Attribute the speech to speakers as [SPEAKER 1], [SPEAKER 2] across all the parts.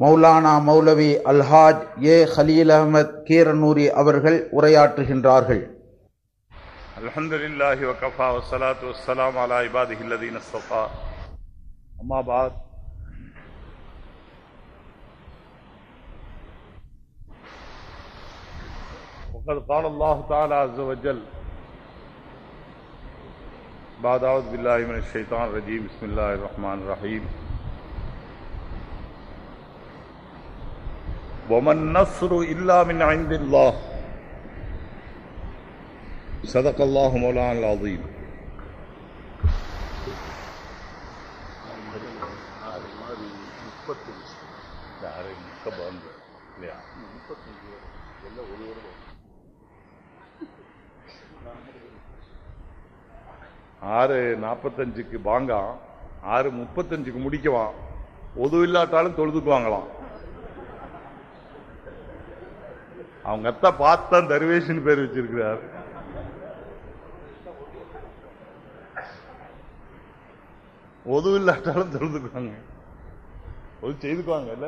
[SPEAKER 1] மௌலானா மௌலவி அல்ஹாஜ் ஏ ஹலீல் அஹமத் கீரனூரி அவர்கள் உரையாற்றுகின்றார்கள்
[SPEAKER 2] الحمد لله وكفى والصلاة والسلام على عباده الذين اصطفى أما بعد وقد قال الله تعالى عز وجل بعد أعوذ بالله من الشيطان الرجيم بسم الله الرحمن الرحيم ஒமன் நஸ்ரு இல்லாமின் ஐந்தில்லா சதகல்லாஹு மௌலான் அதீம் ஆறு நாற்பத்தஞ்சுக்கு பாங்காம் ஆறு முப்பத்தஞ்சுக்கு முடிக்கவான் ஒது இல்லாட்டாலும் தொழுதுக்குவாங்களாம் அவங்க அத்தா பார்த்தா தர்வேஷன் பேர் வச்சிருக்கிறார். ஒது இல்லாட்டாலும் தொழுதுக்குவாங்க ஒது செய்துக்குவாங்க இல்ல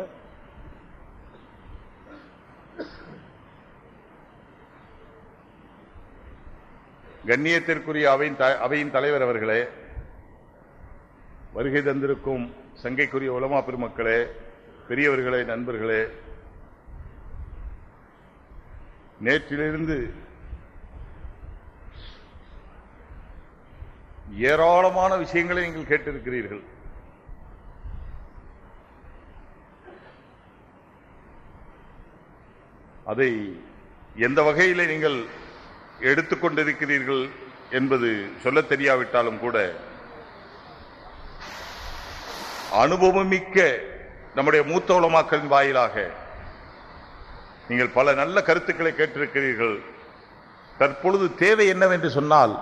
[SPEAKER 2] கண்ணியத்திற்குரிய அவையின் த- அவையின் தலைவர் அவர்களே வருகை தந்திருக்கும் சங்கைக்குரிய உலமா பெருமக்களே பெரியவர்களே நண்பர்களே நேற்றிலிருந்து ஏராளமான விஷயங்களை நீங்கள் கேட்டிருக்கிறீர்கள். அதை எந்த வகையில் நீங்கள் எடுத்துக்கொண்டிருக்கிறீர்கள் என்பது சொல்ல தெரியாவிட்டாலும் கூட அனுபவமிக்க நம்முடைய மூத்த உலமாக்களின் வாயிலாக நீங்கள் பல நல்ல கருத்துக்களை கேட்டிருக்கிறீர்கள். தற்பொழுது தேவை என்னவென்று சொன்னால்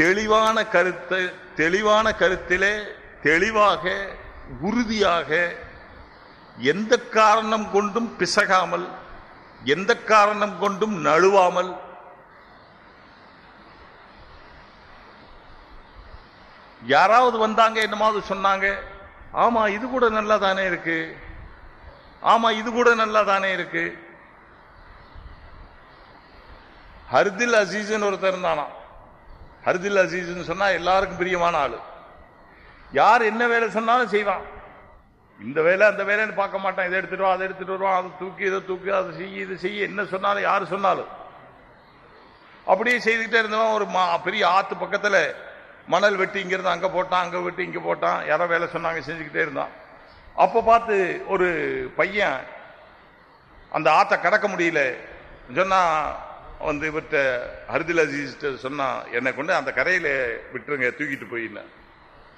[SPEAKER 2] தெளிவான கருத்து தெளிவான கருத்திலே தெளிவாக உறுதியாக எந்த காரணம் கொண்டும் பிசகாமல் எந்த காரணம் கொண்டும் நழுவாமல் யாராவது வந்தாங்க என்னமாவது சொன்னாங்க ஆமா இது கூட நல்லா தானே இருக்கு. ஆமா இது கூட நல்லா தானே இருக்கு. ஹர்தில் அசீஸ்னு ஒருத்தர் இருந்தானா ஹர்தில் அசீஸ்ன்னு சொன்னா எல்லாருக்கும் பிரியமான ஆளு. யார் என்ன வேலை சொன்னாலும் செய்வான். இந்த வேலை அந்த வேலைன்னு பார்க்க மாட்டான். இதை எடுத்துட்டு அதை எடுத்துட்டு வருவான். அதை தூக்கி இதை தூக்கி அதை செய்ய இதை செய்ய. என்ன சொன்னாலும் யார் சொன்னாலும். அப்படியே செய்துக்கிட்டே இருந்தவன் ஒரு மா- பெரிய ஆத்து பக்கத்துல மணல் வெட்டி இங்கிருந்து அங்க போட்டான் அங்க வெட்டி இங்க போட்டான். யாரோ வேலை சொன்னாங்க செஞ்சுக்கிட்டே இருந்தான். அப்ப பார்த்து ஒரு பையன் அந்த ஆற்றை கடக்க முடியல. சொன்னா வந்து இவர்கிட்ட ஹரிதில் அசீஸ் சொன்னான் என்னை கொண்டு அந்த கரையில் விட்டுருங்க தூக்கிட்டு போயின்னு.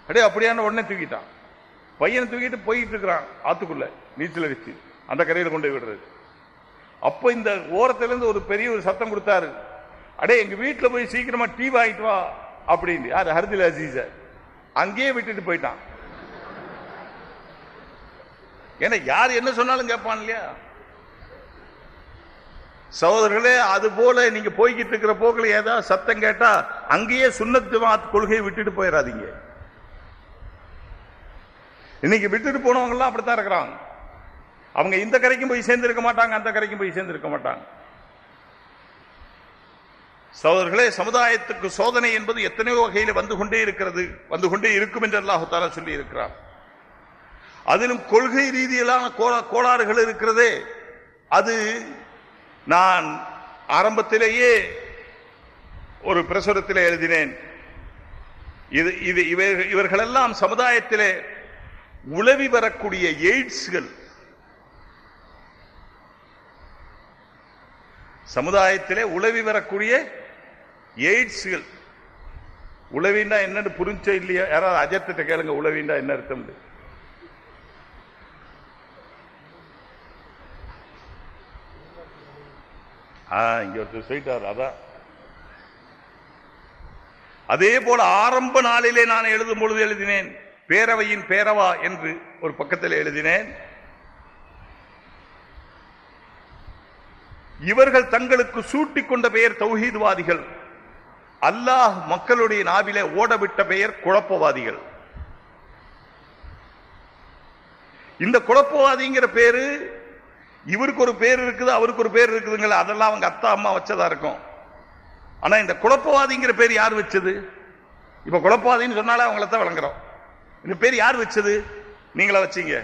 [SPEAKER 2] அப்படியே அப்படியான உடனே தூக்கிட்டான். பையனை தூக்கிட்டு போயிட்டு இருக்கிறான் ஆத்துக்குள்ள நீச்சல் அடிச்சு அந்த கரையில் கொண்டு போய் விடுறது. அப்போ இந்த ஓரத்துலேருந்து ஒரு பெரிய ஒரு சத்தம் கொடுத்தாரு. அடே எங்கள் வீட்டில் போய் சீக்கிரமாக டீ வாங்கிட்டு வா அப்படின்னு. யார்? ஹர்தில் அசீஸ. அங்கேயே விட்டுட்டு போயிட்டான். ஏன்னா யார் என்ன சொன்னாலும் கேட்பான் இல்லையா? சகோதரர்களே அது போல நீங்க போய்கிட்டு இருக்கிற போக்கில் ஏதாவது சத்தம் கேட்டா அங்கேயே சுண்ணத்து கொள்கையை விட்டுட்டு போயிடாதீங்க இன்னைக்கு விட்டுட்டு போனவங்க எல்லாம் அப்படித்தான் இருக்கிறாங்க. அவங்க இந்த கரைக்கும் போய் சேர்ந்திருக்க மாட்டாங்க அந்த கரைக்கும் போய் சேர்ந்திருக்க மாட்டாங்க. சகோதரர்களே சமுதாயத்துக்கு சோதனை என்பது எத்தனையோ வகையில வந்து கொண்டே இருக்கிறது வந்து கொண்டே இருக்கும் என்று அல்லாஹு சொல்லி இருக்கிறார் அதிலும் கொள்கை ரீதியிலான கோ கோளாறுகள் இருக்கிறதே அது நான் ஆரம்பத்திலேயே ஒரு பிரசுரத்திலே எழுதினேன். இது இது இவர்களெல்லாம் சமுதாயத்திலே உளவி வரக்கூடிய எய்ட்ஸ்கள். சமுதாயத்திலே உளவி வரக்கூடிய எய்ட்ஸ்கள். உளவின்னா என்னன்னு புரிஞ்ச இல்லையா? யாராவது அஜத்திட்ட கேளுங்க உளவின்னா என்ன அர்த்தம் ஆ இங்க ஒருத்தர் சொல்லிட்டார் அதான். அதே போல ஆரம்ப நாளிலே நான் எழுதும் பொழுது எழுதினேன் பேரவையின் பேரவா என்று ஒரு பக்கத்தில் எழுதினேன். இவர்கள் தங்களுக்கு சூட்டிக் கொண்ட பெயர் தௌஹீத்வாதிகள். அல்லாஹ் மக்களுடைய நாவிலே ஓடவிட்ட பெயர் குழப்பவாதிகள். இந்த குழப்பவாதிங்கிற பேரு இவருக்கு ஒரு பேர் இருக்குது அவருக்கு ஒரு பேர் இருக்குதுங்களா அதெல்லாம் அவங்க அத்தா அம்மா வச்சதா இருக்கும். ஆனா இந்த குழப்பவாதிங்கிற பேர் யார் வச்சது? இப்ப குழப்பவாதின்னு சொன்னாலே அவங்கள தான் விளங்குறோம். இந்த பேர் யார் வச்சது? நீங்களா வச்சீங்க.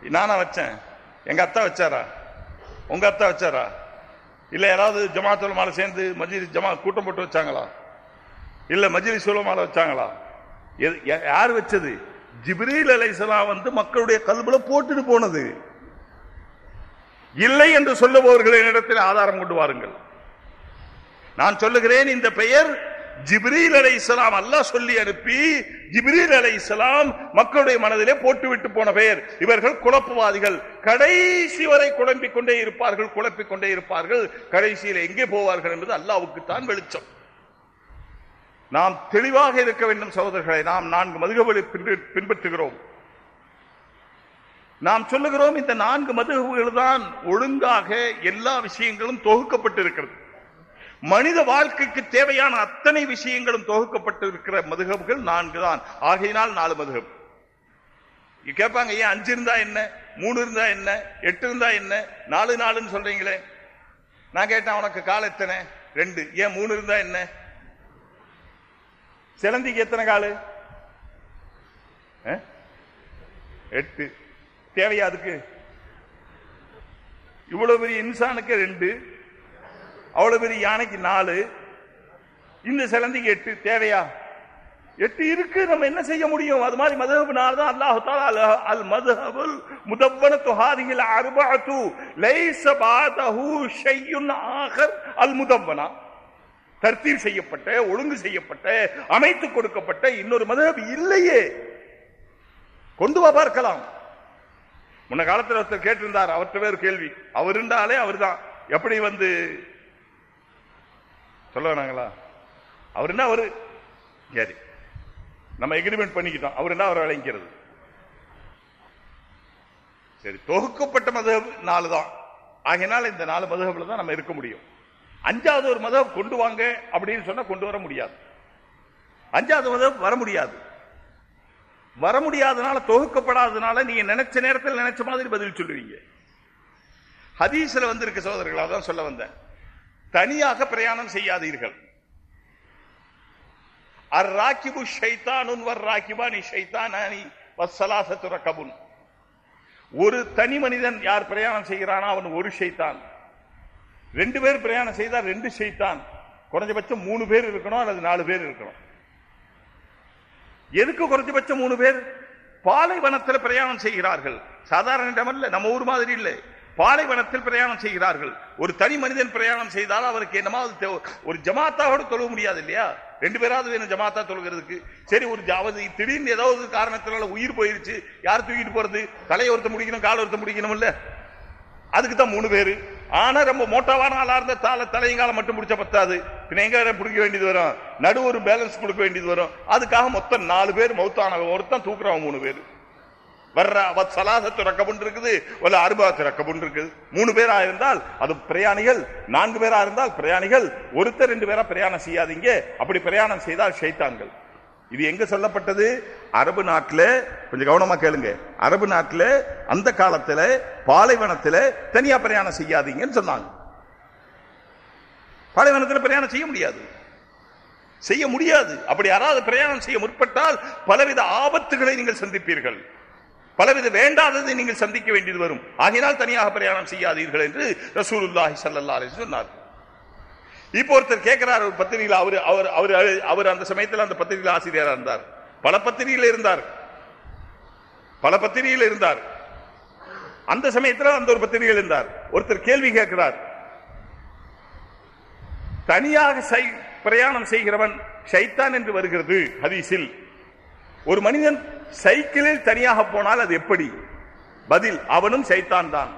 [SPEAKER 2] நானா வச்சேன். எங்க அத்தா வச்சாரா? உங்க அத்தா வச்சாரா? இல்ல யாராவது ஜமாத்துல் மாலை சேர்ந்து மஜ்லிஸ் ஜமா கூட்டம் போட்டு வச்சாங்களா? இல்ல மஜ்லிஸ் மாலை வச்சாங்களா? யார் வச்சது? ஜிப்ரீல் அலைஹிஸ்ஸலாம் வந்து மக்களுடைய கல்புல போட்டுட்டு போனது. இல்லை என்று சொல்லுபவர்களிடத்தில் ஆதாரம் கொண்டு வாருங்கள். நான் சொல்லுகிறேன் இந்த பெயர் ஜிப்ரீல் அலைஹிஸ்ஸலாம் அல்லாஹ் சொல்லி அனுப்பி ஜிப்ரீல் அலைஹிஸ்ஸலாம் மக்களுடைய மனதிலே போட்டுவிட்டு போன பெயர். இவர்கள் குழப்பவாதிகள். கடைசி வரை குழம்பிக் கொண்டே இருப்பார்கள் குழப்பிக் கொண்டே இருப்பார்கள். கடைசியில் எங்கே போவார்கள் என்பது அல்லாவுக்கு தான் வெளிச்சம். நாம் தெளிவாக இருக்க வேண்டும் சகோதரர்களை. நாம் நான்கு மதுகபலை பின்பற்றுகிறோம். நாம் சொல்லுகிறோம் இந்த நான்கு மதுகுகள் தான் ஒழுங்காக எல்லா விஷயங்களும் தொகுக்கப்பட்டிருக்கிறது. மனித வாழ்க்கைக்கு தேவையான அத்தனை விஷயங்களும் தொகுக்கப்பட்டு இருக்கிற மதுகபுகள் நான்கு தான் ஆகையினால் நாலு மதுகப் கேட்பாங்க ஏன் அஞ்சு இருந்தா என்ன? மூணு இருந்தா என்ன? எட்டு இருந்தா என்ன? நாலு நாலுன்னு சொல்றீங்களே. நான் கேட்டேன் உனக்கு கால் எத்தனை? ரெண்டு. ஏன் மூணு இருந்தா என்ன? சிலந்திக்கு எத்தனை காலு? ஆ? எட்டு. தேவையா அதுக்கு? இவ்வளவு பெரிய இன்சானுக்கு ரெண்டு அவ்வளவு பெரிய யானைக்கு நாலு. இந்த சிலந்திக்கு எட்டு தேவையா? எட்டு இருக்கு நம்ம என்ன செய்ய முடியும்? அது மாதிரி மதுஹப்னால தான் அல்லாஹ் தஆலா அல்- மதுஹபுல் முதவ்வனத்து ஹாதிஹில் அர்பஅத்து லைஸ பாதஹு ஷையுன் ஆகர் அல் முதவ்வனா தர்த்தீர் செய்யப்பட்ட ஒழுங்கு செய்யப்பட்ட அமைத்து கொடுக்கப்பட்ட இன்னொரு மதுஹப் இல்லையே. கொண்டு வா பார்க்கலாம். முன்ன காலத்துல ஒருத்தர் கேட்டிருந்தார் அவர்கிட்ட ஒரு கேள்வி. அவர் இருந்தாலே அவர்தான். எப்படி வந்து சொல்ல வேணாங்களா? அவர் என்ன அவரு சரி. நம்ம எக்ரிமெண்ட் பண்ணிக்கிட்டோம். அவர் என்ன அவர் விளங்கிக்கிறது சரி தொகுக்கப்பட்ட மதம் நாலு தான் ஆகையினால இந்த நாலு மதகுல தான் நம்ம இருக்க முடியும். அஞ்சாவது ஒரு மதம் கொண்டு வாங்க அப்படின்னு சொன்னா கொண்டு வர முடியாது. அஞ்சாவது மதம் வர முடியாது. வர முடியாதனால தொகுக்கப்படாதனால நீங்க நினைச்ச நேரத்தில் நினைச்ச மாதிரி பதில் சொல்லுவீங்க. ஹதீஸ்ல வந்திருக்க சகோதரர்கள் தான் சொல்ல வந்தேன். தனியாக பிரயாணம் செய்யாதீர்கள். அர் ராக்கிபு ஷைத்தானுன் வர் ராக்கிபானி ஷைத்தானானி வஸ்ஸலாசத்து ரக்கபுன். ஒரு தனி மனிதன் யார் பிரயாணம் செய்கிறானா அவன் ஒரு ஷைத்தான். ரெண்டு பேர் பிரயாணம் செய்தால் ரெண்டு ஷைத்தான். குறைஞ்சபட்சம் மூணு பேர் இருக்கணும் அல்லது நாலு பேர் இருக்கணும். எதுக்கு குறைஞ்சபட்சம் மூணு பேர்? பாலைவனத்தில் பிரயாணம் செய்கிறார்கள். சாதாரண இடமல்ல நம்ம ஊர் மாதிரி இல்லை. பாலைவனத்தில் பிரயாணம் செய்கிறார்கள். ஒரு தனி மனிதன் பிரயாணம் செய்தால் அவருக்கு என்னமாவது ஒரு ஜமாத்தாவோட தொழுக முடியாது இல்லையா? ரெண்டு பேராவது வேணும் ஜமாத்தா தொழுகிறதுக்கு. சரி ஒரு ஜாவது திடீர்னு ஏதாவது காரணத்தினால உயிர் போயிருச்சு. யார் தூக்கிட்டு போறது? தலையை ஒருத்த முடிக்கணும் கால் ஒருத்த முடிக்கணும் இல்ல அதுக்கு தான் மூணு பேரு. ஆனா ரொம்ப மோட்டாவான ஆளா இருந்த தால தலையங்காலம் மட்டும் முடிச்ச பத்தாது. பின்ன பிடிக்க வேண்டியது வரும். நடு ஒரு பேலன்ஸ் கொடுக்க வேண்டியது வரும். அதுக்காக மொத்தம் நாலு பேர் மௌத்தானவன் ஒருத்தன் தூக்குறவன் மூணு பேர். வர்ற அவத் சலாசத்து ரக்கபுன் இருக்குது. ஒரு அருபாத்து ரக்கபுன் இருக்குது. மூணு பேரா இருந்தால் அது பிரயாணிகள் நான்கு பேரா இருந்தால் பிரயாணிகள் ஒருத்தர் ரெண்டு பேரா பிரயாணம் செய்யாதீங்க. அப்படி பிரயாணம் செய்தால் ஷைத்தான்கள். இது எங்க சொல்லப்பட்டது? அரபு நாட்டில் கொஞ்சம் கவனமா கேளுங்க. அரபு நாட்டில் அந்த காலத்தில் பாலைவனத்தில் தனியா பிரயாணம் செய்யாதீங்கன்னு சொன்னாங்க. பாலைவனத்தில் பிரயாணம் செய்ய முடியாது. செய்ய முடியாது. அப்படி யாராவது பிரயாணம் செய்ய முற்பட்டால் பலவித ஆபத்துகளை நீங்கள் சந்திப்பீர்கள். பலவித வேண்டாததை நீங்கள் சந்திக்க வேண்டியது வரும். ஆகினால் தனியாக பிரயாணம் செய்யாதீர்கள் என்று ரசூலுல்லாஹி சல்லா அலி சொன்னார். இப்போ ஒருத்தர் கேட்கிறார் ஒரு பத்திரிகையில் அவர் அவர் அவர் அவர் அந்த சமயத்தில் அந்த பத்திரிகையில் ஆசிரியராக இருந்தார். பல பத்திரிகையில் இருந்தார். பல பத்திரிகையில் இருந்தார். அந்த சமயத்தில் அந்த ஒரு பத்திரிகையில் இருந்தார். ஒருத்தர் கேள்வி கேட்கிறார். தனியாக சை- பிரயாணம் செய்கிறவன் ஷைத்தான் என்று வருகிறது ஹதீஸில். ஒரு மனிதன் சைக்கிளில் தனியாக போனால் அது எப்படி? பதில் அவனும் சைத்தான் தான்.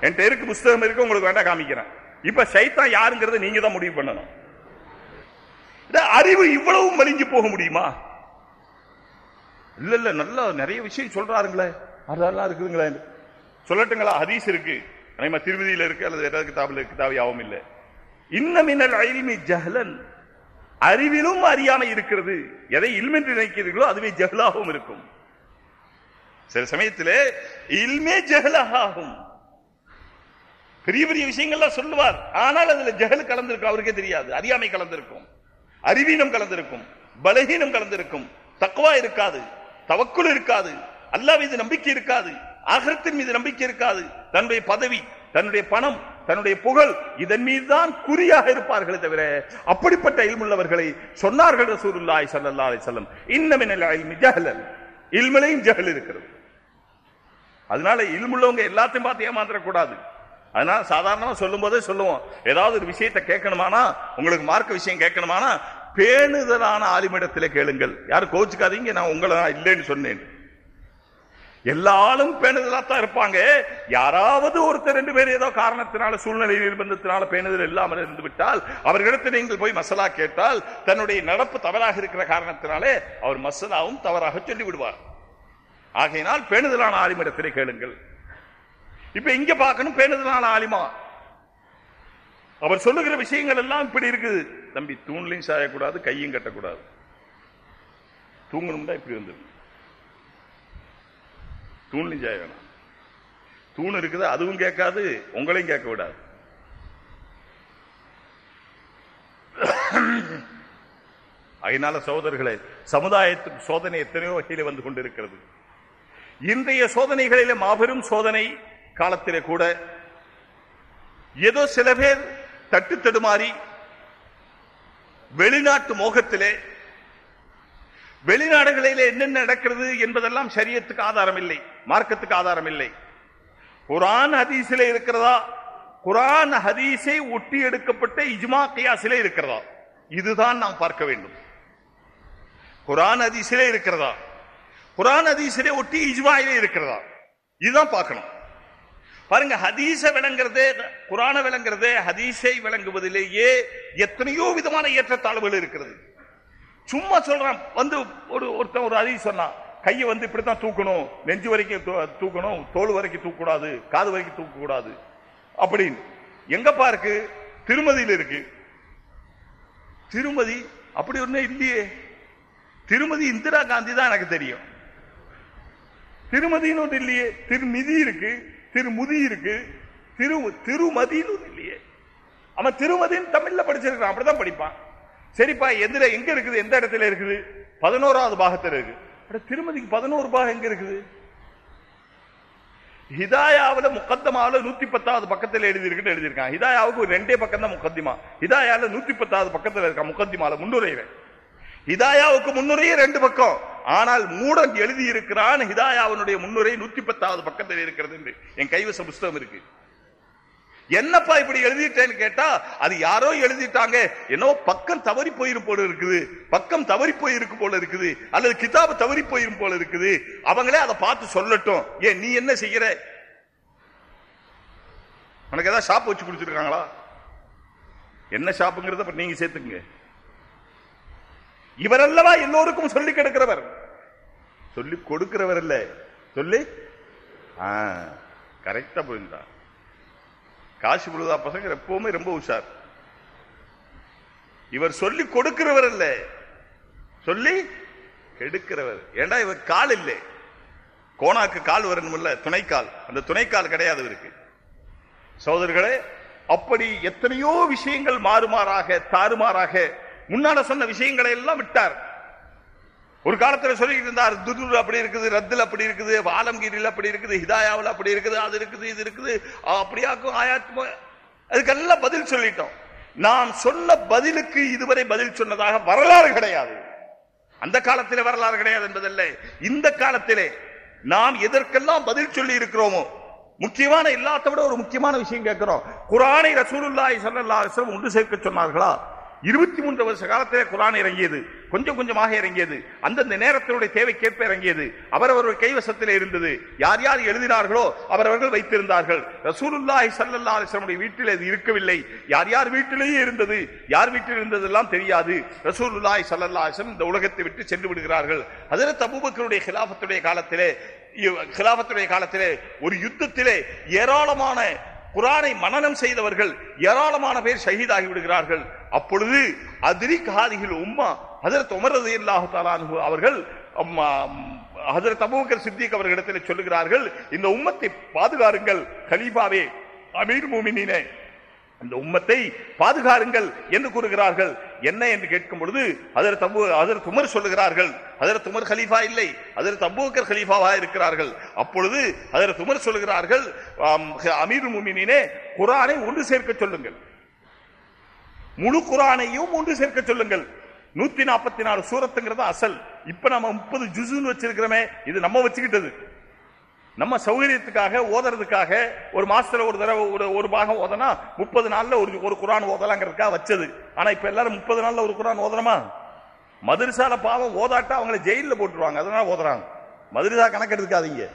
[SPEAKER 2] என்கிட்ட இருக்கு புஸ்தகம் இருக்கு உங்களுக்கு வேண்டாம் காமிக்கிறேன். இப்ப சைத்தான் யாருங்கிறத நீங்க தான் முடிவு பண்ணணும். அறிவு இவ்வளவு மலிஞ்சு போக முடியுமா? இல்ல இல்ல நல்லா நிறைய விஷயம் சொல்றாருங்களே. அதெல்லாம் இருக்குதுங்களே. சொல்லட்டுங்களா? ஹதீஸ் இருக்கு. நம்ம இருக்கு அல்லது கிதாபில் இருக்கு கிதாபியாவும் இல்லை. இன்னமினல் அழிமி ஜஹலன். அறிவிலும் அறியாமை இருக்கிறது. எதை இல்மென்று நினைக்கிறீர்களோ அதுவே ஜஹலாகவும் இருக்கும். சில சமயத்திலே இல்மே ஜஹலாகும் பெரிய பெரிய விஷயங்கள்லாம் சொல்லுவார். ஆனால் அதுல ஜஹல் கலந்திருக்கும் அவருக்கே தெரியாது. அறியாமை கலந்திருக்கும். அறிவீனம் கலந்திருக்கும். பலகீனம் கலந்திருக்கும். தக்குவா இருக்காது. தவக்குள் இருக்காது. அல்லாஹ் மீது நம்பிக்கை இருக்காது. ஆகரத்தின் மீது நம்பிக்கை இருக்காது. தன்னுடைய பதவி தன்னுடைய பணம் தன்னுடைய புகழ் இதன் மீதுதான் குறியாக இருப்பார்களே தவிர அப்படிப்பட்ட இல்முள்ளவர்களை சொன்னார்கள் ரசூலுல்லாஹி ஸல்லல்லாஹு அலைஹி வஸல்லம். இன்னமினல் இல்மி இல்மிலையும் ஜஹல் இருக்கிறது. அதனால இல்முள்ளவங்க எல்லாத்தையும் பார்த்து ஏமாந்துடக்கூடாது அதனால சாதாரணமா சொல்லும் போதே சொல்லுவோம். ஏதாவது ஒரு விஷயத்தை கேட்கணுமானா உங்களுக்கு மார்க்க விஷயம் கேட்கணுமானா பேணுதலான ஆலிமிடத்திலே கேளுங்கள். யாரும் கோச்சுக்காதீங்க நான் உங்களை இல்லைன்னு சொன்னேன். எல்லாரும் பேணுதலா தான் இருப்பாங்க. யாராவது ஒருத்தர் ரெண்டு பேர் ஏதோ காரணத்தினால சூழ்நிலை நிர்பந்தத்தினால பேணுதல் இல்லாமல் இருந்து விட்டால் அவர்களிடத்தில் நீங்கள் போய் மசாலா கேட்டால் தன்னுடைய நடப்பு தவறாக இருக்கிற காரணத்தினாலே அவர் மசாலாவும் தவறாக சொல்லி விடுவார் ஆகையினால் பேணுதலான ஆலிமிடத்திலே கேளுங்கள். இப்ப இங்க பார்க்கணும் பேணுதலான ஆலிமா. அவர் சொல்லுகிற விஷயங்கள் எல்லாம் இப்படி இருக்குது. தம்பி தூண்லையும் சாயக்கூடாது கையும் கட்டக்கூடாது. தூங்கணும்னா இப்படி வந்தது தூண்லையும் செய்ய வேணாம். தூண் இருக்குது அதுவும் கேட்காது உங்களையும் கேட்க விடாது. அதனால சகோதரர்களே சமுதாயத்துக்கு சோதனை எத்தனையோ வகையில வந்து கொண்டிருக்கிறது. இன்றைய சோதனைகளிலே மாபெரும் சோதனை காலத்திலே கூட ஏதோ சில பேர் தட்டு தடுமாறி வெளிநாட்டு மோகத்திலே வெளிநாடுகளிலே என்னென்ன நடக்கிறது என்பதெல்லாம் சரியத்துக்கு ஆதாரம் இல்லை மார்க்கத்துக்கு ஆதாரம் இல்லை குரான் ஹதீஸிலே இருக்கிறதா? குரான் ஹதீஸை ஒட்டி எடுக்கப்பட்ட இஜ்மா கியாசிலே இருக்கிறதா? இதுதான் நாம் பார்க்க வேண்டும். குரான் ஹதீஸிலே இருக்கிறதா? குரான் ஹதீஸிலே ஒட்டி இஜ்மாயிலே இருக்கிறதா? இதுதான் பார்க்கணும். பாருங்க ஹதீஸை விளங்குறதே குரான விளங்குறதே ஹதீஸை விளங்குவதிலேயே எத்தனையோ விதமான ஏற்றத்தாழ்வுகள் இருக்கிறது. சும்மா சொல்றான் வந்து ஒரு ஒருத்தன் ஒரு ஹதீஸ் சொன்னான் கையை வந்து இப்படித்தான் தூக்கணும். நெஞ்சு வரைக்கும் தூ- தூக்கணும். தோல் வரைக்கும் தூக்கக்கூடாது. காது வரைக்கும் தூக்கக்கூடாது. அப்படின்னு. எங்கப்பா இருக்கு? திருமதியில் இருக்கு. திருமதி அப்படி ஒண்ணு இல்லையே. திருமதி இந்திரா காந்தி தான் எனக்கு தெரியும். திருமதின்னு ஒன்று இல்லையே. திருமிதி இருக்கு. திருமுதி இருக்கு. திரு திருமதின்னு ஒன்று இல்லையே. அவன் திருமதின்னு தமிழ்ல படிச்சிருக்கான் அப்படிதான் படிப்பான். சரிப்பா எதிர எங்க இருக்குது? எந்த இடத்துல இருக்குது? பதினோராவது பாகத்தில் இருக்கு. திருமதிக்கு பதினோரு பாகம் எங்க இருக்குது? ஹிதாயாவில் முக்கத்தமாவில் நூத்தி பத்தாவது பக்கத்துல எழுதி இருக்குன்னு எழுதியிருக்கான். ஹிதாயாவுக்கு ஒரு ரெண்டே பக்கம் தான் முக்கத்திமா ஹிதாயாவில் நூத்தி பத்தாவது பக்கத்துல இருக்கான் முக்கத்திமாவில் முன்னுரையில. ஹிதாயாவுக்கு முன்னுரையே ரெண்டு பக்கம். ஆனால் மூடன் எழுதி இருக்கிறான் ஹிதாயாவினுடைய முன்னுரை நூத்தி பத்தாவது பக்கத்தில் இருக்கிறது என்று. என் கைவச புஸ்தகம் இருக்கு. என்னப்பா இப்படி எழுதிட்டேன்னு கேட்டா அது யாரோ எழுதிட்டாங்க. என்னவோ பக்கம் தவறி போயிரும் போல இருக்குது. பக்கம் தவறி போயிருக்கு போல இருக்குது. அல்லது கிதாபு தவறி போயிரும் போல இருக்குது. அவங்களே அதை பார்த்து சொல்லட்டும். ஏன் நீ என்ன செய்யற? உனக்கு ஏதாவது ஷாப் வச்சு கொடுத்துருக்காங்களா? என்ன ஷாப்புங்கிறத நீங்க சேர்த்துங்க இவரல்லவா எல்லோருக்கும் சொல்லி கெடுக்கிறவர். சொல்லி கொடுக்கிறவர் இல்ல சொல்லி. கரெக்டா போயிருந்தா. காசி விழுதா பசங்க எப்பவுமே ரொம்ப உஷார். இவர் சொல்லி கொடுக்கிறவர் அல்ல சொல்லி கெடுக்கிறவர். ஏண்டா இவர் கால் இல்லை? கோணாக்கு கால் வரணும்ல துணைக்கால். அந்த துணைக்கால் கிடையாது இவருக்கு. சகோதரர்களே அப்படி எத்தனையோ விஷயங்கள் மாறுமாறாக தாறுமாறாக முன்னால சொன்ன விஷயங்களை எல்லாம் விட்டார். ஒரு காலத்தில் சொல்லிக்கிட்டு இருந்தார் துதுர் அப்படி இருக்குது ரத்தில் அப்படி இருக்குது ஆலம்கீரில் அப்படி இருக்குது ஹிதாயாவில் அப்படி இருக்குது அது இருக்குது இது இருக்குது அப்படியாக்கும் ஆயாத்ம அதுக்கெல்லாம் பதில் சொல்லிட்டோம். நாம் சொன்ன பதிலுக்கு இதுவரை பதில் சொன்னதாக வரலாறு கிடையாது. அந்த காலத்திலே வரலாறு கிடையாது என்பதல்ல. இந்த காலத்திலே நாம் எதற்கெல்லாம் பதில் சொல்லி இருக்கிறோமோ முக்கியமான எல்லாத்த விட ஒரு முக்கியமான விஷயம் கேட்கிறோம். குரானை ரசூலுல்லாய் சல்லா ஒன்று சேர்க்க சொன்னார்களா? இருபத்தி மூன்று வருஷ காலத்திலே குரான் இறங்கியது கொஞ்சம் கொஞ்சமாக இறங்கியது. அந்தந்த நேரத்தினுடைய தேவைக்கேற்ப இறங்கியது. அவரவர்கள் கைவசத்திலே இருந்தது. யார் யார் எழுதினார்களோ அவரவர்கள் வைத்திருந்தார்கள். ரசூலுல்லாஹி ஸல்லல்லாஹு அலிஸ்லமுடைய வீட்டில் அது இருக்கவில்லை. யார் யார் வீட்டிலேயே இருந்தது? யார் வீட்டில் இருந்ததெல்லாம் தெரியாது. ரசூலுல்லாஹி ஸல்லல்லாஹு அலிஸ்லம் இந்த உலகத்தை விட்டு சென்று விடுகிறார்கள். ஹஜரத் தபூபக்கருடைய கிலாபத்துடைய காலத்திலே கிலாபத்துடைய காலத்திலே ஒரு யுத்தத்திலே ஏராளமான குரானை மனனம் செய்தவர்கள் ஏராளமான பேர் ஷஹீதாகி விடுகிறார்கள். அப்பொழுது அதிரி காதிகள் உம்மா அதற்கு உமரது இல்லாஹு அவர்கள் அம்மா, ஹஜரத் சித்திக் அவர்களிடத்தில் சொல்லுகிறார்கள் இந்த உம்மத்தை பாதுகாருங்கள் கலீஃபாவே அமீர் மூமினீனே. இந்த உம்மத்தை பாதுகாருங்கள் என்று கூறுகிறார்கள். என்ன என்று கேட்கும் பொழுது அதர் தம்பு அதர் துமர் சொல்லுகிறார்கள் அதர் துமர் ஹலீஃபா இல்லை அதர் அபூபக்கர் ஹலீஃபாவாக இருக்கிறார்கள். அப்பொழுது அதர் துமர் சொல்லுகிறார்கள் அமீர் முமினினே குரானை ஒன்று சேர்க்க சொல்லுங்கள். முழு குரானையும் ஒன்று சேர்க்க சொல்லுங்கள். நூத்தி நாற்பத்தி நாலு சூரத்துங்கிறது அசல். இப்ப நம்ம முப்பது ஜுசுன்னு வச்சிருக்கிறோமே இது நம்ம வச்சுக்கிட்டது. நம்ம சௌகரியத்துக்காக ஓதுறதுக்காக ஒரு மாசத்துல ஒரு தடவை ஒரு ஒரு பாகம் ஓதனா முப்பது நாள்ல ஒரு ஒரு குரான் ஓதலாங்கிறதுக்காக வச்சது. ஆனா இப்ப எல்லாரும் முப்பது நாள்ல ஒரு குரான் ஓதணுமா? மதுரசால பாவம் ஓதாட்டா அவங்கள ஜெயில போட்டுருவாங்க. அதனால ஓதுறாங்க. மதுரசா கணக்கெடுக்காதீங்க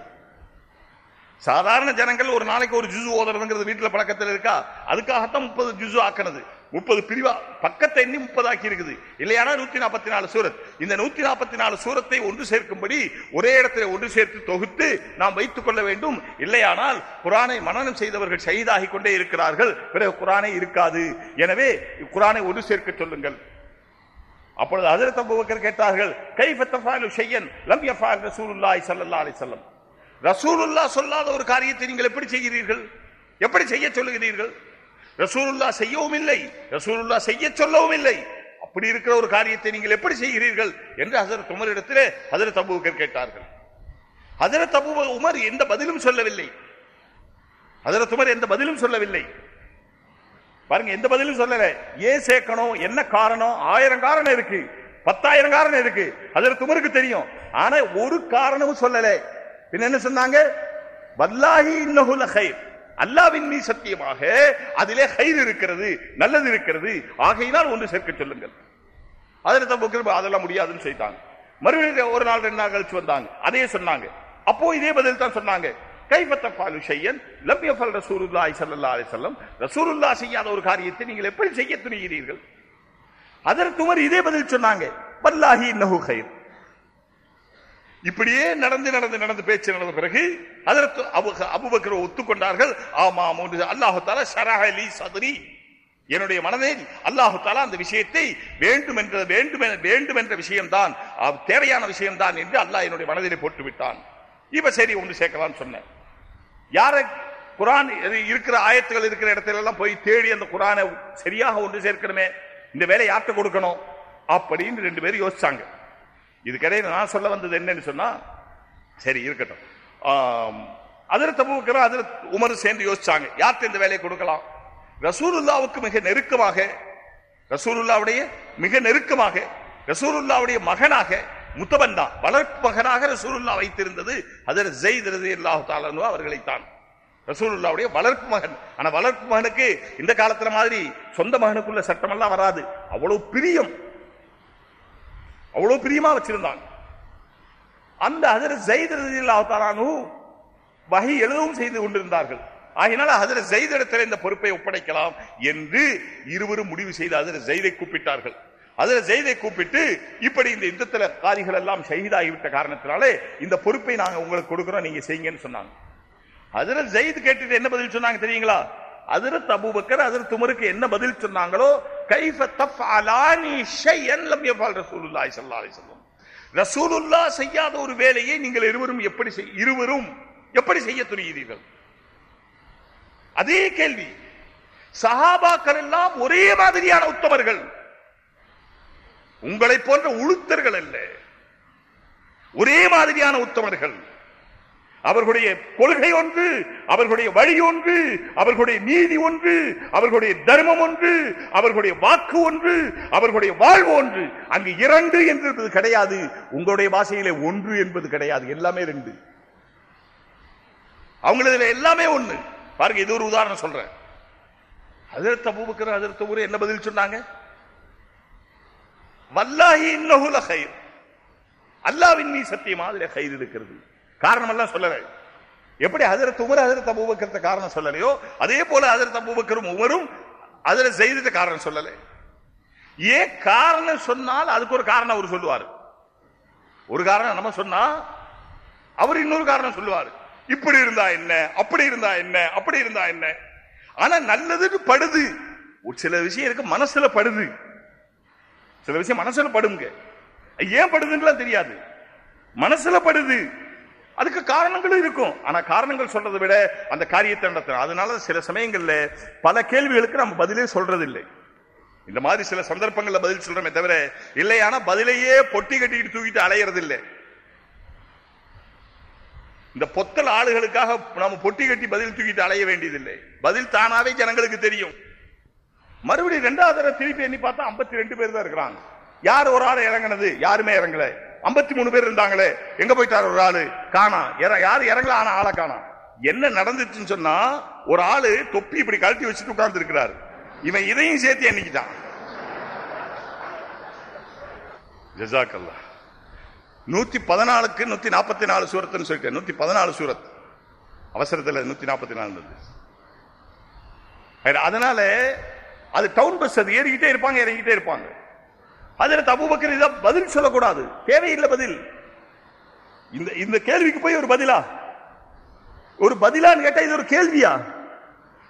[SPEAKER 2] சாதாரண ஜனங்கள் ஒரு நாளைக்கு ஒரு ஜுசு ஓதுறதுங்கிறது வீட்டுல பழக்கத்தில் இருக்கா? அதுக்காகத்தான் முப்பது ஜுசு ஆக்கினது. முப்பது பிரிவா பக்கத்தை எண்ணி முப்பதாக்கி இருக்குது. இல்லையானா நூத்தி நாற்பத்தி நாலு சூரத். இந்த நூத்தி நாற்பத்தி நாலு சூரத்தை ஒன்று சேர்க்கும்படி ஒரே இடத்துல ஒன்று சேர்த்து தொகுத்து நாம் வைத்துக் கொள்ள வேண்டும். இல்லையானால் குரானை மனநம் செய்தவர்கள் ஷஹீதாகிக் கொண்டே இருக்கிறார்கள். பிறகு குரானை இருக்காது. எனவே குரானை ஒன்று சேர்க்க சொல்லுங்கள். அப்பொழுது ஹஜரத் அபூபக்கர் கேட்டார்கள் கைஃப தஃபாலு ஷையன் லம் யஃபால் ரசூலுல்லாஹி ஸல்லல்லாஹு அலைஹி வஸல்லம். ரசூலுல்லாஹ் சொல்லாத ஒரு காரியத்தை நீங்கள் எப்படி செய்கிறீர்கள்? எப்படி செய்ய சொல்லுகிறீர்கள்? ரசூலுல்லாஹ் செய்யவும் இல்லை ரசூருல்லா செய்ய சொல்லவும் இல்லை அப்படி இருக்கிற ஒரு காரியத்தை நீங்கள் எப்படி செய்கிறீர்கள் என்று ஹசரத் உமர் இடத்திலே ஹஜரத் அபூபக்கர் கேட்டார்கள். ஹசரத் அபூ உமர் எந்த பதிலும் சொல்லவில்லை. ஹசரத் உமர் எந்த பதிலும் சொல்லவில்லை. பாருங்க எந்த பதிலும் சொல்லல. ஏன் சேர்க்கணும்? என்ன காரணம்? ஆயிரம் காரணம் இருக்கு. பத்தாயிரம் காரணம் இருக்கு. ஹசரத் உமருக்கு தெரியும். ஆனா ஒரு காரணமும் சொல்லல. பின்ன என்ன சொன்னாங்க? வல்லாஹி இன்னகுல ஹைர் அல்லாவின் மீ சத்தியமாக அதிலே ஹைர் இருக்கிறது நல்லது இருக்கிறது. ஆகையினால் ஒன்று சேர்க்க சொல்லுங்கள். அதில் தப்பு அதெல்லாம் முடியாதுன்னு செய்தாங்க. மறுபடியும் ஒரு நாள் ரெண்டு நாள் கழிச்சு வந்தாங்க. அதே சொன்னாங்க. அப்போ இதே பதில் தான் சொன்னாங்க. கைபத்த பாலு செய்யன் லம் யஃபல் ரசூலுல்லாஹி ஸல்லல்லாஹு அலைஹி வஸல்லம். ரசூலுல்லாஹ் செய்யாத ஒரு காரியத்தை நீங்கள் எப்படி செய்ய துணிகிறீர்கள்? அதற்கு உமர் இதே பதில் சொன்னாங்க. பல்லாஹி இன்னஹு கைர் இப்படியே நடந்து நடந்து நடந்து பேச்சு நடந்த பிறகு அதற்கு அபுபக்கர் ஒத்துக்கொண்டார்கள். ஆமாம் ஒன்று அல்லாஹு தாலா ஷரஹலி சதுரி. என்னுடைய மனதில் அல்லாஹு தாலா அந்த விஷயத்தை வேண்டும் என்ற வேண்டும் வேண்டும் என்ற விஷயம்தான் தேவையான விஷயம்தான் என்று அல்லாஹ் என்னுடைய மனதிலே போட்டு விட்டான் இப்ப சரி ஒன்று சேர்க்கலாம் சொன்னேன். யாரை குரான் இது இருக்கிற ஆயத்துகள் இருக்கிற இடத்துல எல்லாம் போய் தேடி அந்த குரானை சரியாக ஒன்று சேர்க்கணுமே இந்த வேலை யார்கிட்ட கொடுக்கணும் அப்படின்னு ரெண்டு பேரும் யோசிச்சாங்க. இதுக்கிடையில நான் சொல்ல வந்தது என்னன்னு சொன்னா சரி இருக்கட்டும். ஆம், அதில் தபுக்கிற அதில் உமர் சேர்ந்து யோசிச்சாங்க. யார்கிட்ட இந்த வேலையை கொடுக்கலாம்? ரசூலுல்லாவுக்கு மிக நெருக்கமாக ரசூலுல்லாவுடைய மிக நெருக்கமாக ரசூலுல்லாவுடைய மகனாக முத்தபந்தா வளர்ப்பு மகனாக ரசூலுல்லா வைத்திருந்தது அதில் ஜெயித் ரதி அல்லாஹு தாலனு அவர்களைத்தான். ரசூலுல்லாவுடைய வளர்ப்பு மகன். ஆனா வளர்ப்பு மகனுக்கு இந்த காலத்துல மாதிரி சொந்த மகனுக்குள்ள சட்டமெல்லாம் வராது. அவ்வளவு பிரியம். அவ்வளவு பிரியமா வச்சிருந்தாங்க அந்த ஹசரத் ஜெயித் ரலியல்லாஹு வகை எழுதவும் செய்து கொண்டிருந்தார்கள். ஆகினால ஹசரத் ஜெயித் இடத்துல இந்த பொறுப்பை ஒப்படைக்கலாம் என்று இருவரும் முடிவு செய்து ஹசரத் ஜெயிதை கூப்பிட்டார்கள். ஹஜரத் ஜெயிதை கூப்பிட்டு இப்படி இந்த யுத்தத்துல காரிகள் எல்லாம் ஷஹீதாகிவிட்ட காரணத்தினாலே இந்த பொறுப்பை நாங்க உங்களுக்கு கொடுக்கிறோம் நீங்க செய்யுங்கன்னு சொன்னாங்க. ஹஜரத் ஜெயித் கேட்டுட்டு என்ன பதில் சொன்னாங்க தெரியுங்களா? அதிர அபூபக்கர் ஹஜரத் துமருக்கு என்ன பதில் சொன்னாங்களோ கைஃப தஃஅலானி ஷையன் லம் யஃபல் ரசூலுல்லாஹி ஸல்லல்லாஹு அலைஹி வஸல்லம். ரசூலுல்லாஹ் செய்யாத ஒரு வேலையை நீங்கள் இருவரும் எப்படி செய்- இருவரும் எப்படி செய்ய துணிகிறீர்கள்? அதே கேள்வி. சஹாபாக்கள் எல்லாம் ஒரே மாதிரியான உத்தமர்கள். உங்களை போன்ற உளுத்தர்கள் அல்ல. ஒரே மாதிரியான உத்தமர்கள். அவர்களுடைய கொள்கை ஒன்று அவர்களுடைய வழி ஒன்று அவர்களுடைய நீதி ஒன்று அவர்களுடைய தர்மம் ஒன்று அவர்களுடைய வாக்கு ஒன்று அவர்களுடைய வாழ்வு ஒன்று. அங்கு இரண்டு என்பது கிடையாது. உங்களுடைய பாஷையிலே ஒன்று என்பது கிடையாது. எல்லாமே ரெண்டு. அவங்களதுல எல்லாமே ஒண்ணு பாருங்க இது ஒரு உதாரணம் சொல்றேன். அதிர்த்த பூபுக்கிற அதிர்த்த ஊர் என்ன பதில் சொன்னாங்க? வல்லாஹி இன்னகுல கயிறு அல்லாவின் மீ சத்தியமா அதுல கயிறு இருக்கிறது. காரணமெல்லாம் சொல்லலை. எப்படி அதிரத்து உமர் ஹஜரத் அபூபக்கர்த்த காரணம் சொல்லலையோ அதே போல ஹஜரத் அபூபக்கரும் உமரும் அதில் செய்தது காரணம் சொல்லலை. ஏன் காரணம் சொன்னால் அதுக்கு ஒரு காரணம் அவர் சொல்லுவார். ஒரு காரணம் நம்ம சொன்னா அவர் இன்னொரு காரணம் சொல்லுவார். இப்படி இருந்தா என்ன அப்படி இருந்தா என்ன அப்படி இருந்தா என்ன. ஆனா நல்லதுன்னு படுது. ஒரு சில விஷயம் இருக்கு மனசுல படுது. சில விஷயம் மனசுல படுங்க. ஏன் படுதுன்னு தெரியாது. மனசுல படுது. அதுக்கு காரணங்களும் இருக்கும். ஆனா காரணங்கள் சொல்றதை விட அந்த காரியத்தை நடத்தணும். அதனால சில சமயங்கள்ல பல கேள்விகளுக்கு நம்ம பதிலே சொல்றது இல்லை இந்த மாதிரி சில சந்தர்ப்பங்கள்ல பதில் சொல்றோமே தவிர இல்லையானா பதிலையே பொட்டி கட்டிட்டு தூக்கிட்டு அலையறது இல்லை இந்த பொத்தல் ஆளுகளுக்காக நம்ம பொட்டி கட்டி பதில் தூக்கிட்டு அலைய வேண்டியதில்லை. பதில் தானாவே ஜனங்களுக்கு தெரியும். மறுபடியும் ரெண்டாவது தடவை திருப்பி எண்ணி பார்த்தா 52 ரெண்டு பேர் தான் இருக்கிறாங்க. யார் ஒரு ஆள் இறங்குனது? யாருமே இறங்கலை. 53 மூணு பேர் இருந்தாங்களே எங்க போயிட்டார் ஒரு ஆளு? காணா. யாரு இறங்கல? ஆனா ஆளை காணா. என்ன நடந்துச்சுன்னு சொன்னா ஒரு ஆளு தொப்பி இப்படி கழட்டி வச்சுட்டு உட்கார்ந்து இருக்கிறாரு இவன் இதையும் சேர்த்து எண்ணிக்கிட்டான். ஜசாக்கல்லா நூத்தி பதினாலுக்கு நூத்தி நாற்பத்தி நாலு சூரத்துன்னு சொல்லிட்டேன். நூத்தி பதினாலு சூரத். அவசரத்துல நூத்தி நாற்பத்தி நாலு அதனால அது டவுன் பஸ் அது ஏறிக்கிட்டே இருப்பாங்க இறங்கிட்டே இருப்பாங்க. அதில் தபுபக்கர் இதை பதில் சொல்லக்கூடாது. தேவையில்லை பதில். இந்த இந்த கேள்விக்கு போய் ஒரு பதிலா? ஒரு பதிலான்னு கேட்டா இது ஒரு கேள்வியா?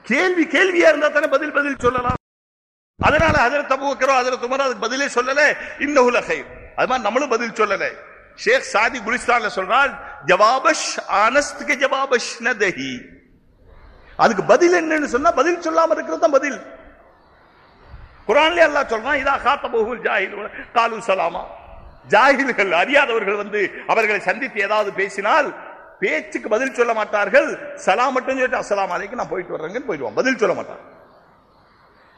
[SPEAKER 2] கேள்வி கேள்வியா இருந்தா தானே பதில் பதில் சொல்லலாம். அதனால அதில் தப்பு வைக்கிறோம் அதில் துமரோ அதுக்கு பதிலே சொல்லல. இந்த உலகை அது மாதிரி நம்மளும் பதில் சொல்லல. ஷேக் சாதி குலிஸ்தான்ல சொல்றால் ஜவாபஷ் ஆனஸ்துக்கு ஜவாபஷ் நதஹி அதுக்கு பதில் என்னன்னு சொன்னா பதில் சொல்லாம இருக்கிறது தான் பதில். குரான்ல எல்லாம் சொல்றான் இதா காத்தபுல் ஜாஹில் காலு சலாமா. ஜாகில்கள் அறியாதவர்கள் வந்து அவர்களை சந்தித்து ஏதாவது பேசினால் பேச்சுக்கு பதில் சொல்ல மாட்டார்கள். சலாம் மட்டும் சொல்லிட்டு அசலாம் அலைக்கு நான் போயிட்டு வர்றேங்கன்னு போயிடுவான். பதில் சொல்ல மாட்டான்.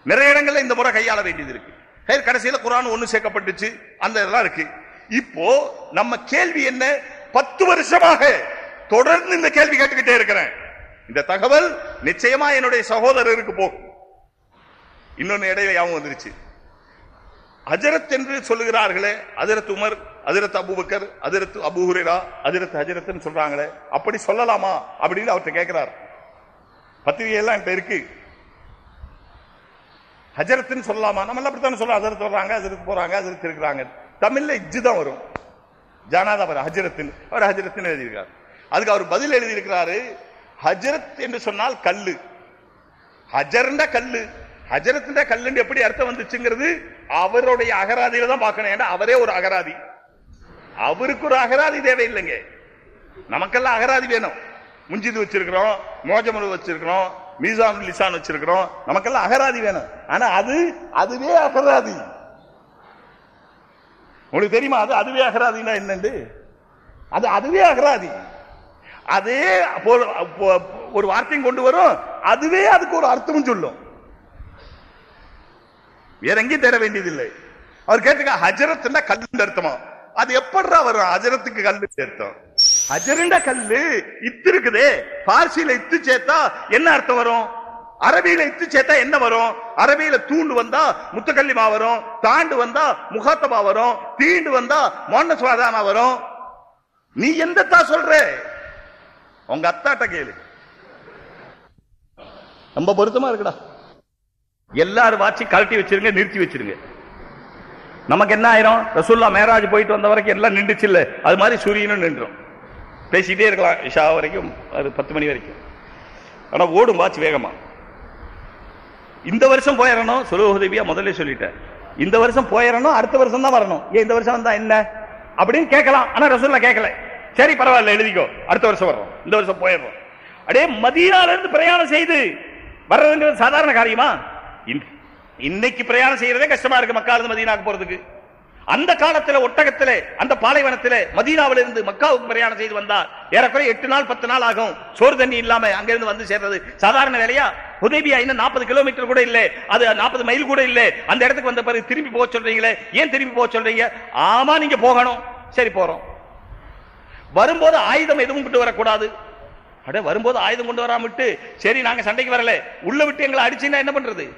[SPEAKER 2] நிறைய இடங்கள்ல இந்த முறை கையாள வேண்டியது இருக்கு. கடைசியில் குரான் ஒன்று சேர்க்கப்பட்டுச்சு. அந்த இதெல்லாம் இருக்கு. இப்போ நம்ம கேள்வி என்ன? பத்து வருஷமாக தொடர்ந்து இந்த கேள்வி கேட்டுக்கிட்டே இருக்கிறேன். இந்த தகவல் நிச்சயமா என்னுடைய சகோதரருக்கு போகும். இன்னொன்னு இடையில யாவும் வந்துருச்சு. அஜரத் என்று சொல்லுகிறார்களே அதிரத் உமர் அதிரத் அபுபக்கர் அதிரத் அபு ஹுரேரா அதிரத் ஹஜரத்னு சொல்றாங்களே அப்படி சொல்லலாமா அப்படின்னு அவர்கிட்ட கேட்கிறார் பத்திரிகை எல்லாம் என்கிட்ட இருக்கு. ஹஜரத்னு சொல்லலாமா? நம்ம எல்லாம் அப்படித்தானே சொல்றோம். ஹஜரத் வர்றாங்க ஹஜரத் போறாங்க ஹஜரத் இருக்கிறாங்க. தமிழ்ல இஜ்ஜு தான் வரும். ஜானாதா வரும் ஹஜரத்தின் அவர் ஹஜரத்னு எழுதியிருக்கார். அதுக்கு அவர் பதில் எழுதியிருக்கிறாரு ஹஜரத் என்று சொன்னால் கல்லு. ஹஜர்ண்டா கல்லு. ஹஜரத்ன்ற கல்லுன்னு எப்படி அர்த்தம் வந்துச்சுங்கிறது அவருடைய அகராதியில தான் பார்க்கணும். ஏன்னா அவரே ஒரு அகராதி. அவருக்கு ஒரு அகராதி தேவையில்லைங்க. நமக்கெல்லாம் அகராதி வேணும். முஞ்சிது வச்சிருக்கிறோம் மோஜமரு வச்சிருக்கிறோம் மீசான் லிசான் வச்சிருக்கிறோம். நமக்கெல்லாம் அகராதி வேணும். ஆனா அது அதுவே அகராதி. உங்களுக்கு தெரியுமா அது அதுவே அகராதினா என்னண்டு? அது அதுவே அகராதி. அதே ஒரு வார்த்தையும் கொண்டு வரும். அதுவே அதுக்கு ஒரு அர்த்தமும் சொல்லும். வேற எங்கேயும் தேட வேண்டியதில்லை. அவர் கேட்டுக்க ஹஜரத்னா கல்லுன்னு அர்த்தமா? அது எப்படா வரும்? ஹஜரத்துக்கு கல்லு சேர்த்தோம் ஹஜரண்ட கல்லு? இத்து இருக்குதே. பார்சியில இத்து சேர்த்தா என்ன அர்த்தம் வரும்? அரபியில இத்து சேர்த்தா என்ன வரும்? அரபியில தூண்டு வந்தா முத்துக்கல்லிமா வரும். தாண்டு வந்தா முகாத்தபா வரும். தீண்டு வந்தா மோன சுவாதானா வரும். நீ எந்த தா சொல்ற? உங்க அத்தாட்ட கேளு. ரொம்ப பொருத்தமா இருக்குடா. எல்லாரும் வாட்சி கழட்டி வச்சிருங்க நிறுத்தி வச்சிருங்க. நமக்கு என்ன ஆயிரும்? ரசூல்லா மேராஜ் போயிட்டு வந்த வரைக்கும் எல்லாம் நின்றுச்சு இல்லை. அது மாதிரி சூரியனும் நின்றும். பேசிட்டே இருக்கலாம் இஷா வரைக்கும் அது பத்து மணி வரைக்கும். ஆனால் ஓடும் வாட்ச் வேகமா. இந்த வருஷம் போயிடணும் சுலோகதேவியா முதல்ல சொல்லிட்டேன். இந்த வருஷம் போயிடணும் அடுத்த வருஷம் தான் வரணும். ஏன் இந்த வருஷம் வந்தா என்ன? அப்படின்னு கேட்கலாம். ஆனா ரசூல்லா கேட்கல. சரி பரவாயில்ல எழுதிக்கோ. அடுத்த வருஷம் வர்றோம். இந்த வருஷம் போயிடுறோம் அடே மதியால இருந்து பிரயாணம் செய்து வர்றதுங்கிறது சாதாரண காரியமா? இன்னைக்கு பிரயாணம் செய்யறதே கஷ்டமா இருக்கு மக்கா இருந்து மதீனாக்கு போறதுக்கு. அந்த காலத்துல ஒட்டகத்திலே அந்த பாலைவனத்திலே மதீனாவில இருந்து மக்காவுக்கு பிரயாணம் செய்து வந்தார். ஏறக்குறைய எட்டு நாள் பத்து நாள் ஆகும். சோறு தண்ணி இல்லாம அங்கிருந்து வந்து சேர்றது. சாதாரண வேலையா? உதவியா இன்னும் நாற்பது கிலோமீட்டர் கூட இல்லை. அது நாற்பது மைல் கூட இல்லை. அந்த இடத்துக்கு வந்த பிறகு திரும்பி போக சொல்றீங்களே? ஏன் திரும்பி போக சொல்றீங்க? ஆமா நீங்க போகணும். சரி போறோம். வரும்போது ஆயுதம் எதுவும் கொண்டு வரக்கூடாது. அட வரும்போது ஆயுதம் கொண்டு வராம விட்டு. சரி நாங்க சண்டைக்கு வரல. உள்ள விட்டு எங்களை அடிச்சுன்னா என்ன பண்றது?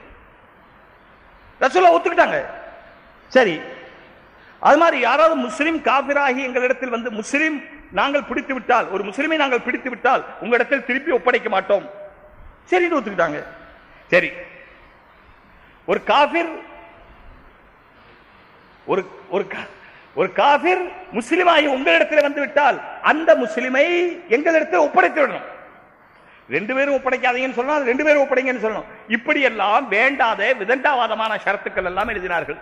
[SPEAKER 2] ரசூலா ஒத்துக்கிட்டாங்க. சரி. அது மாதிரி யாராவது முஸ்லீம் காபிராகி எங்களிடத்தில் வந்து முஸ்லீம் நாங்கள் பிடித்து விட்டால் ஒரு முஸ்லீமை நாங்கள் பிடித்து விட்டால் உங்களிடத்தில் திருப்பி ஒப்படைக்க மாட்டோம். சரின்னு ஒத்துக்கிட்டாங்க. சரி. ஒரு காபிர் ஒரு ஒரு கா- ஒரு காபிர் முஸ்லிமாகி உங்களிடத்தில் வந்து விட்டால் அந்த முஸ்லிமை எங்களிடத்தில் ஒப்படைத்து விடணும். ரெண்டு பேரும் ஒப்படைக்காதீங்கன்னு சொல்லணும் ரெண்டு பேரும் ஒப்படைங்கன்னு சொல்லணும். இப்படி எல்லாம் வேண்டாத விதண்டாவாதமான ஷரத்துக்கள் எல்லாம் எழுதினார்கள்.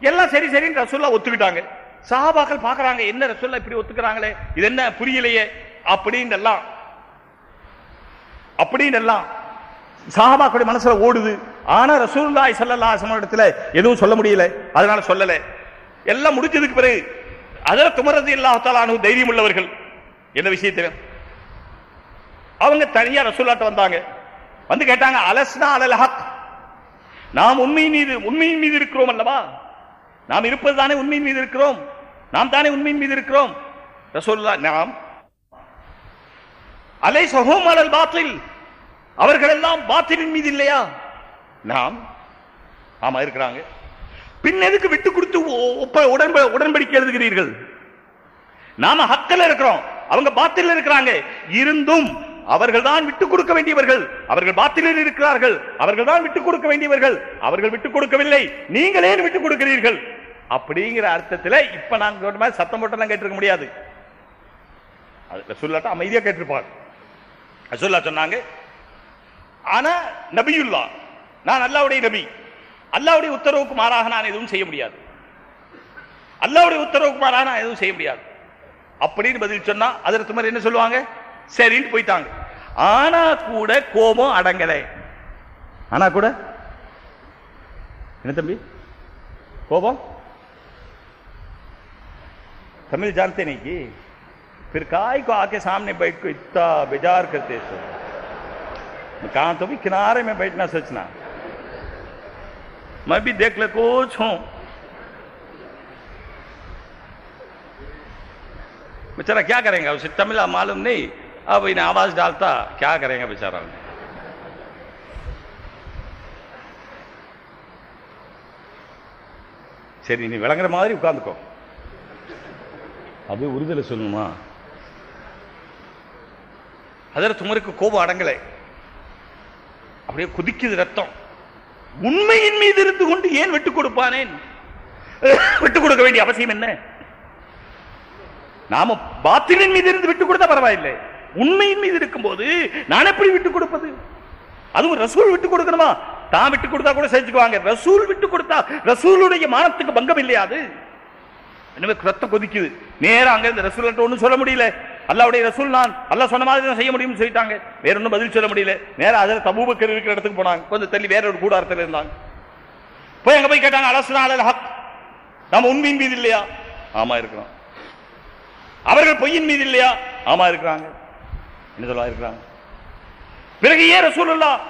[SPEAKER 2] எல்லாம் சரி சரின்னு ரசூல்லா ஒத்துக்கிட்டாங்க. சஹாபாக்கள் பார்க்கறாங்க என்ன ரசூல்லா இப்படி ஒத்துக்கிறாங்களே? இது என்ன புரியலையே? அப்படின்னு எல்லாம் அப்படின்னு எல்லாம் சஹாபாக்களுடைய மனசுல ஓடுது. ஆனா ரசூலுல்லாஹி ஸல்லல்லாஹு அலைஹி இடத்துல எதுவும் சொல்ல முடியல. அதனால சொல்லல. எல்லாம் முடிஞ்சதுக்கு பிறகு அதில் துமரது இல்லாத்தாலும் தைரியம் உள்ளவர்கள். என்ன விஷயத்துல அவங்க தனியா ரசூல்லாட்ட வந்தாங்க. வந்து கேட்டாங்க அலஸ்னா அலல் ஹக். நாம் உண்மையின் மீது உண்மையின் மீது இருக்கிறோம் அல்லவா? நாம் இருப்பது தானே உண்மையின் மீது இருக்கிறோம். நாம் தானே உண்மையின் மீது இருக்கிறோம். ரசூல்லா நாம். அலை சகோம் அலல் பாத்தில். அவர்கள் எல்லாம் பாத்திலின் மீது இல்லையா? நாம். ஆமா இருக்கிறாங்க. பின் எதுக்கு விட்டு கொடுத்து உடன்ப- உடன்படிக்கை எழுதுகிறீர்கள்? நாம ஹக்கல இருக்கிறோம். அவங்க பாத்தில இருக்கிறாங்க. இருந்தும் அவர்கள் தான் விட்டு கொடுக்க வேண்டியவர்கள். அவர்கள் பாத்திலில் இருக்கிறார்கள். அவர்கள் தான் விட்டு கொடுக்க வேண்டியவர்கள். அவர்கள் விட்டு கொடுக்கவில்லை. நீங்கள் ஏன் விட்டு கொடுக்கிறீர்கள்? அப்படிங்கிற அர்த்தத்துல இப்ப நாங்க மாதிரி சத்தம் போட்டெல்லாம் கேட்டிருக்க முடியாது. அது அமைதியா கேட்டிருப்பார். ரசூல்லா சொன்னாங்க ஆனா நபியுல்லா நான் அல்லாவுடைய நபி. அல்லாவுடைய உத்தரவுக்கு மாறாக நான் எதுவும் செய்ய முடியாது. அல்லாவுடைய உத்தரவுக்கு மாறாக நான் எதுவும் செய்ய முடியாது. அப்படின்னு பதில் சொன்னா அதற்கு மாதிரி என்ன சொல்லுவாங்க? சரின்னு போயிட்டாங்க ஆனா கூட கோபம் அடங்கலை ஆனா கூட என்ன தம்பி கோபம் तमिल जानते नहीं कि फिर काय को आके सामने बैठ को इतना बेजार करते सो मैं कहा तो भी किनारे में बैठना सोचना मैं भी देख ले कुछ हूं बेचारा क्या करेंगे उसे तमिल मालूम नहीं अब इन्हें आवाज डालता क्या करेंगे बेचारा சரி நீ விளங்குற மாதிரி உட்கார்ந்துக்கோ அப்படியே உறுதலை சொல்லணுமா அதில் துமருக்கு கோபம் அடங்கலை அப்படியே குதிக்குது ரத்தம் உண்மையின் மீது இருந்து கொண்டு ஏன் விட்டுக் கொடுப்பானேன் விட்டுக் கொடுக்க வேண்டிய அவசியம் என்ன நாம பாத்திலின் மீது இருந்து விட்டுக் கொடுத்தா பரவாயில்லை உண்மையின் மீது இருக்கும்போது நான் எப்படி விட்டுக் கொடுப்பது? அதுவும் ரசூல் விட்டு கொடுக்கணுமா? தான் விட்டு கொடுத்தா கூட செஞ்சுக்குவாங்க. ரசூல் விட்டு கொடுத்தா ரசூலுடைய மானத்துக்கு பங்கம் இல்லையா அது? எனவே ரத்தம் கொதிக்குது. நேரா அங்க இந்த ரசூல் ஒன்றும் சொல்ல முடியல. அல்லாவுடைய ரசூல் நான். அல்லாஹ் சொன்ன மாதிரி தான் செய்ய முடியும்னு சொல்லிட்டாங்க. வேற ஒன்றும் பதில் சொல்ல முடியல. நேரம் அதில் தபூபக்கர் இருக்கிற இடத்துக்கு போனாங்க. கொஞ்சம் தள்ளி வேற ஒரு கூடாரத்தில் இருந்தாங்க. போய் அங்க போய் கேட்டாங்க அரசு ஹக். நாம உண்மையின் மீது இல்லையா? ஆமா இருக்கிறோம். அவர்கள் பொய்யின் மீது இல்லையா? ஆமா இருக்கிறாங்க. என்ன சொல்ல இருக்கிறாங்க பிறகு ஏன் சூழல்லாம்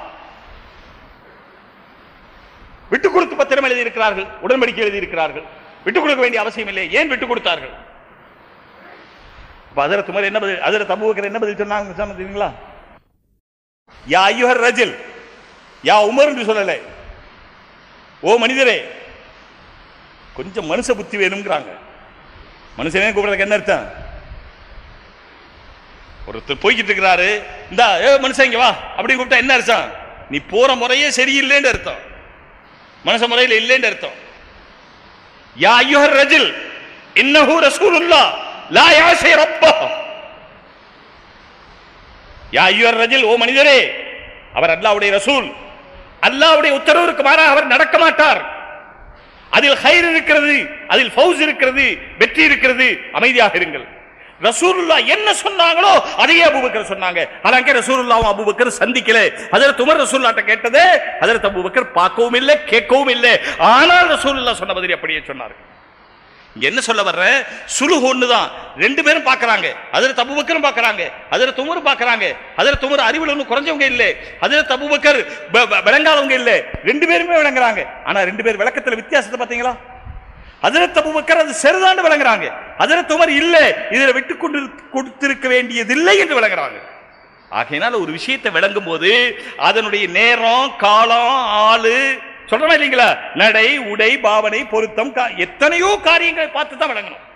[SPEAKER 2] விட்டுக் கொடுத்து பத்திரம் எழுதி இருக்கிறார்கள் உடன்படிக்கை எழுதி இருக்கிறார்கள் விட்டுக் கொடுக்க வேண்டிய அவசியம் இல்லை ஏன் விட்டுக் கொடுத்தார்கள்? அதில் துமர் என்ன பதில் அதில் தம்புவக்கர் என்ன பதில் சொன்னாங்க சொன்னீங்களா யா ஐயுஹர் ரஜில் யா உமர் என்று சொல்லலை. ஓ மனிதரே கொஞ்சம் மனுஷ புத்தி வேணுங்கிறாங்க மனுஷனே கூப்பிடுறதுக்கு என்ன அர்த்தம்? ஒருத்தர் போய்கிட்டு இருக்கிறாரு இந்தா ஏ மனுஷன் இங்க வா. அப்படின்னு கூப்பிட்டா என்ன அர்த்தம்? நீ போற முறையே சரியில்லைன்னு அர்த்தம். மனுஷ முறையில் இல்லைன்னு அர்த்தம். யா ஐயுஹர் ரஜில் இன்னஹூ ரசூல் உள்ளா லா யாசை ரப்பா யா ஐயோ ரஜில் ஓ மனிதரே அவர் அல்லாவுடைய ரசூல். அல்லாவுடைய உத்தரவுக்கு மாறாக அவர் நடக்க மாட்டார். அதில் ஹைர் இருக்கிறது அதில் ஃபவுஸ் இருக்கிறது வெற்றி இருக்கிறது அமைதியாக இருங்கள். ரசூலுல்லா என்ன சொன்னாங்களோ அதையே அபூபக்கர் சொன்னாங்க. அலாங்க ரசூலுல்லாவும் அபூபக்கர் சந்திக்கல. அதில் துமர் ரசூல்லாட்ட கேட்டது அதில் அபூபக்கர் பார்க்கவும் இல்லை கேட்கவும் இல்லை. ஆனால் ரசூலுல்லா சொன்ன மாதிரி அப்படியே சொன்னார். என்ன சொல்ல வர்ற? சுலுகு ஒன்று தான் ரெண்டு பேரும் பார்க்கறாங்க. அதில் தபுபக்கரும் பார்க்கறாங்க. அதில் துமர் பார்க்கறாங்க. அதில் துமர் அறிவுல ஒன்றும் குறைஞ்சவங்க இல்லை. அதுல தபுபக்கர் விளங்காதவங்க இல்லை. ரெண்டு பேருமே விளங்குறாங்க. ஆனால் ரெண்டு பேர் விளக்கத்துல வித்தியாசத்தை பார்த்தீங்களா? அதுல தபுபக்கர் அது சரிதான் விளங்குறாங்க. அதுல துமர் இல்ல இதுல விட்டு கொண்டு கொடுத்திருக்க வேண்டியதில்லை என்று விளங்குறாங்க. ஆகையினால் ஒரு விஷயத்தை விளங்கும் போது அதனுடைய நேரம் காலம் ஆளு சொல்றோமா இல்லைங்களா? நடை உடை பாவனை பொருத்தம் கா- எத்தனையோ காரியங்களை பார்த்து தான் விளங்கணும்.